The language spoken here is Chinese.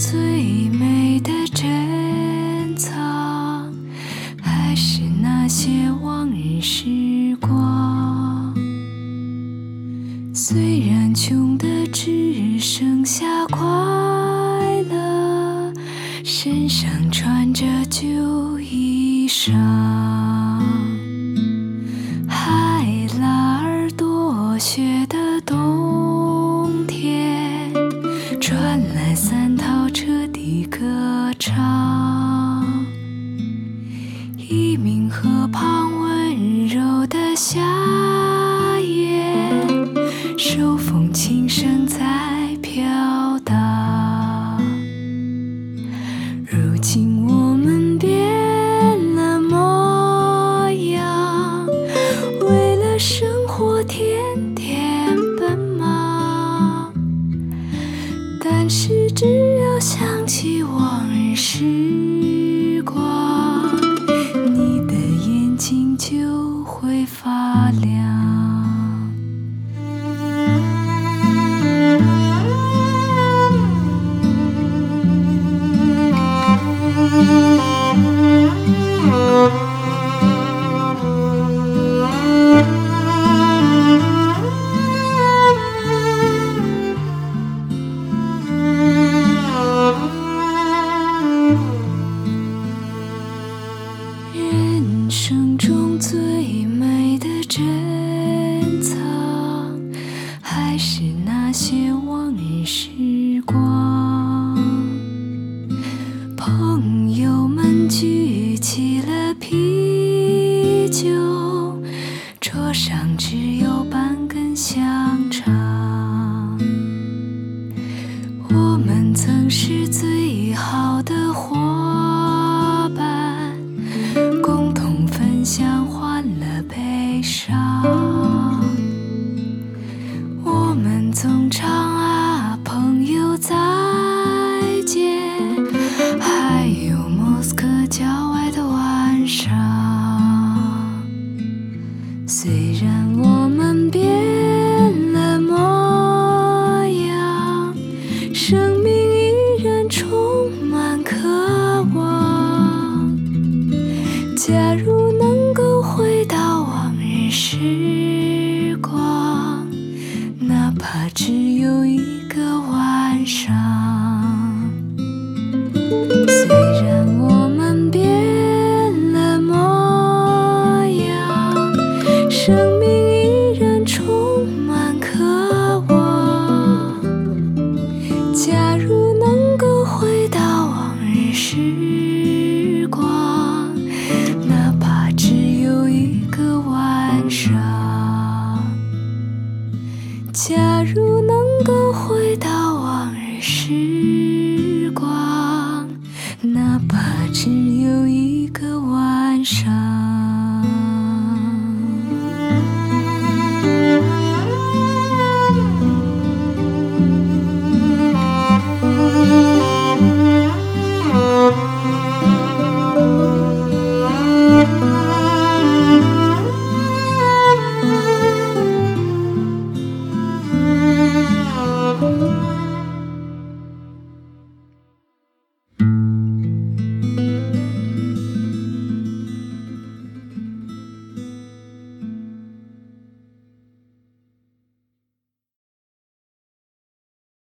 最美的珍藏，还是那些往日时光。虽然穷的只剩下快乐，身上穿着旧衣裳，海拉尔多雪。歌唱。一名河旁温柔的夏夜，手风琴声在飘荡。如今我们变了模样，为了生活天天奔忙。但是只要想起往日是珍藏，还是那些往日时光。朋友们举起了啤酒，桌上只有半根香肠。我们曾是最好的伙总唱啊，朋友再见，还有莫斯科郊外的晚上。虽然我们变了模样，生命依然充满渴望。假如假如能够回到往日时光哪怕只有一个晚上。